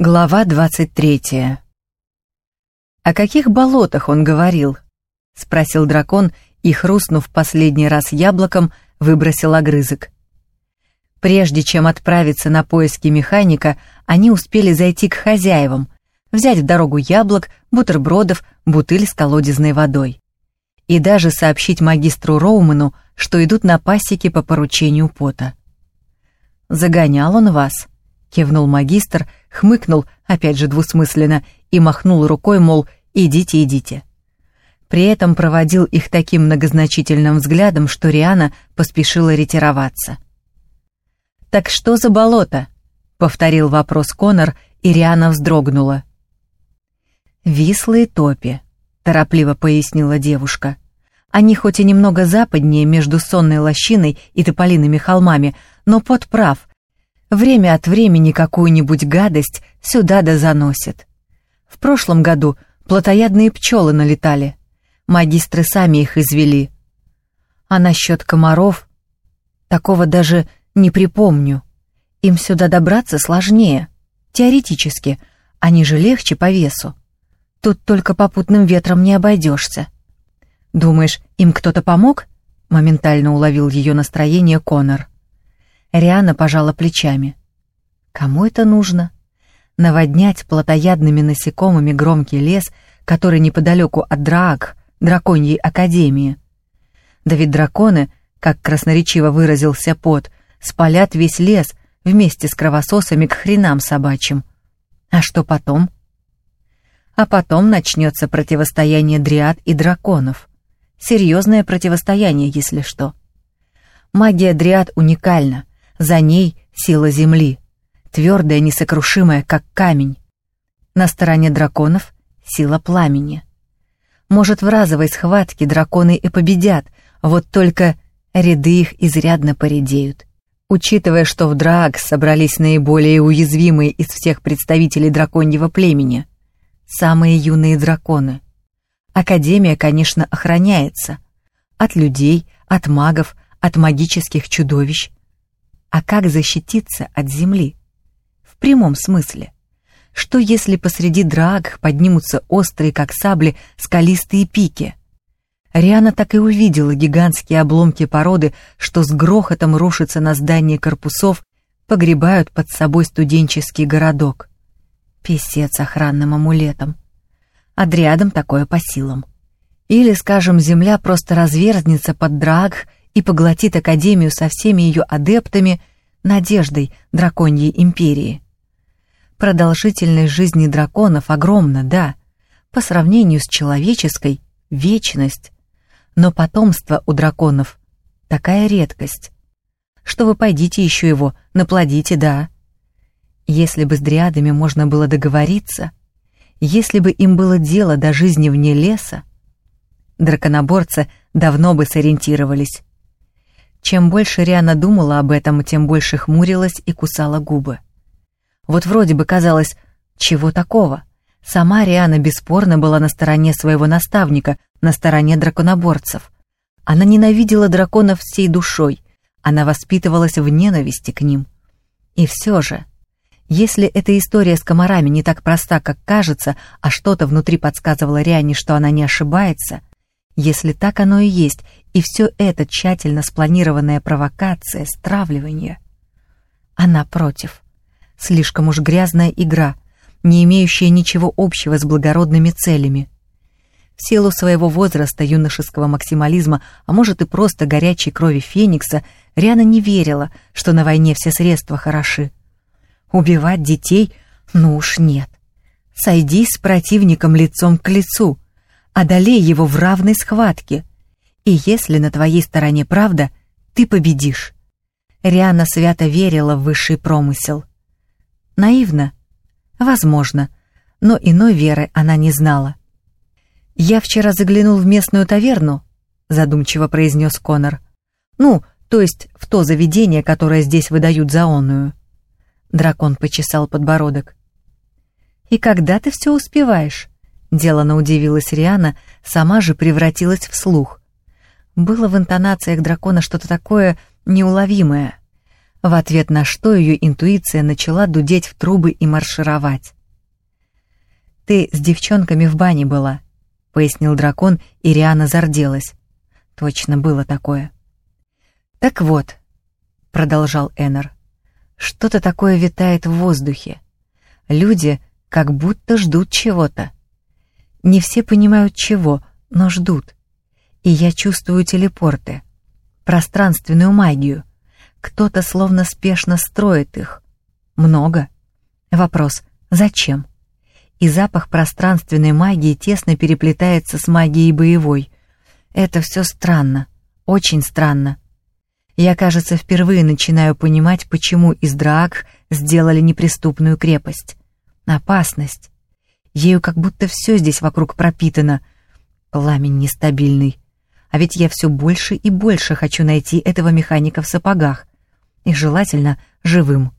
Глава 23 «О каких болотах он говорил?» — спросил дракон и, хрустнув последний раз яблоком, выбросил огрызок. Прежде чем отправиться на поиски механика, они успели зайти к хозяевам, взять в дорогу яблок, бутербродов, бутыль с колодезной водой. И даже сообщить магистру Роуману, что идут на пасеки по поручению пота. «Загонял он вас», — кивнул магистр, хмыкнул, опять же двусмысленно, и махнул рукой, мол, идите, идите. При этом проводил их таким многозначительным взглядом, что Риана поспешила ретироваться. «Так что за болото?» — повторил вопрос Конор, и Риана вздрогнула. «Вислые топи», — торопливо пояснила девушка. «Они хоть и немного западнее между сонной лощиной и тополиными холмами, но под прав, Время от времени какую-нибудь гадость сюда да заносит. В прошлом году плотоядные пчелы налетали. Магистры сами их извели. А насчет комаров... Такого даже не припомню. Им сюда добраться сложнее. Теоретически. Они же легче по весу. Тут только попутным ветром не обойдешься. Думаешь, им кто-то помог? Моментально уловил ее настроение Конор. Риана пожала плечами. Кому это нужно? Наводнять плотоядными насекомыми громкий лес, который неподалеку от Драак, драконьей академии. Да ведь драконы, как красноречиво выразился Пот, спалят весь лес вместе с кровососами к хренам собачьим. А что потом? А потом начнется противостояние дриад и драконов. Серьезное противостояние, если что. Магия дриад уникальна. За ней сила земли, твердая, несокрушимая, как камень. На стороне драконов сила пламени. Может, в разовой схватке драконы и победят, вот только ряды их изрядно поредеют. Учитывая, что в Драг собрались наиболее уязвимые из всех представителей драконьего племени, самые юные драконы. Академия, конечно, охраняется. От людей, от магов, от магических чудовищ. А как защититься от земли? В прямом смысле. Что если посреди драг поднимутся острые, как сабли, скалистые пики? Риана так и увидела гигантские обломки породы, что с грохотом рушатся на здание корпусов, погребают под собой студенческий городок. Песец охранным амулетом. Адриадам такое по силам. Или, скажем, земля просто разверзнется под драг и поглотит Академию со всеми ее адептами надеждой драконьей империи. Продолжительность жизни драконов огромна, да, по сравнению с человеческой — вечность. Но потомство у драконов — такая редкость. Что вы пойдите еще его, наплодите, да. Если бы с дриадами можно было договориться, если бы им было дело до жизни вне леса, драконоборцы давно бы сориентировались. Чем больше Риана думала об этом, тем больше хмурилась и кусала губы. Вот вроде бы казалось, чего такого? Сама Риана бесспорно была на стороне своего наставника, на стороне драконоборцев. Она ненавидела драконов всей душой, она воспитывалась в ненависти к ним. И все же, если эта история с комарами не так проста, как кажется, а что-то внутри подсказывало Риане, что она не ошибается, если так оно и есть, и все это тщательно спланированная провокация, стравливание. Она против. Слишком уж грязная игра, не имеющая ничего общего с благородными целями. В силу своего возраста, юношеского максимализма, а может и просто горячей крови Феникса, Риана не верила, что на войне все средства хороши. Убивать детей? Ну уж нет. Сойдись с противником лицом к лицу — одолей его в равной схватке. И если на твоей стороне правда, ты победишь. Риана свято верила в высший промысел. Наивно? Возможно, но иной веры она не знала. «Я вчера заглянул в местную таверну», — задумчиво произнес Конор. «Ну, то есть в то заведение, которое здесь выдают за онную». Дракон почесал подбородок. «И когда ты все успеваешь?» Делано удивилась Риана, сама же превратилась в слух. Было в интонациях дракона что-то такое неуловимое. в ответ на что ее интуиция начала дудеть в трубы и маршировать. «Ты с девчонками в бане была», — пояснил дракон, и Риана зарделась. Точно было такое. «Так вот», — продолжал Эннер, — «что-то такое витает в воздухе. Люди как будто ждут чего-то. Не все понимают чего, но ждут. И я чувствую телепорты, пространственную магию. Кто-то словно спешно строит их. Много. Вопрос, зачем? И запах пространственной магии тесно переплетается с магией боевой. Это все странно, очень странно. Я, кажется, впервые начинаю понимать, почему из Драак сделали неприступную крепость. Опасность. Ею как будто все здесь вокруг пропитано. Пламень нестабильный. А ведь я все больше и больше хочу найти этого механика в сапогах. И желательно живым.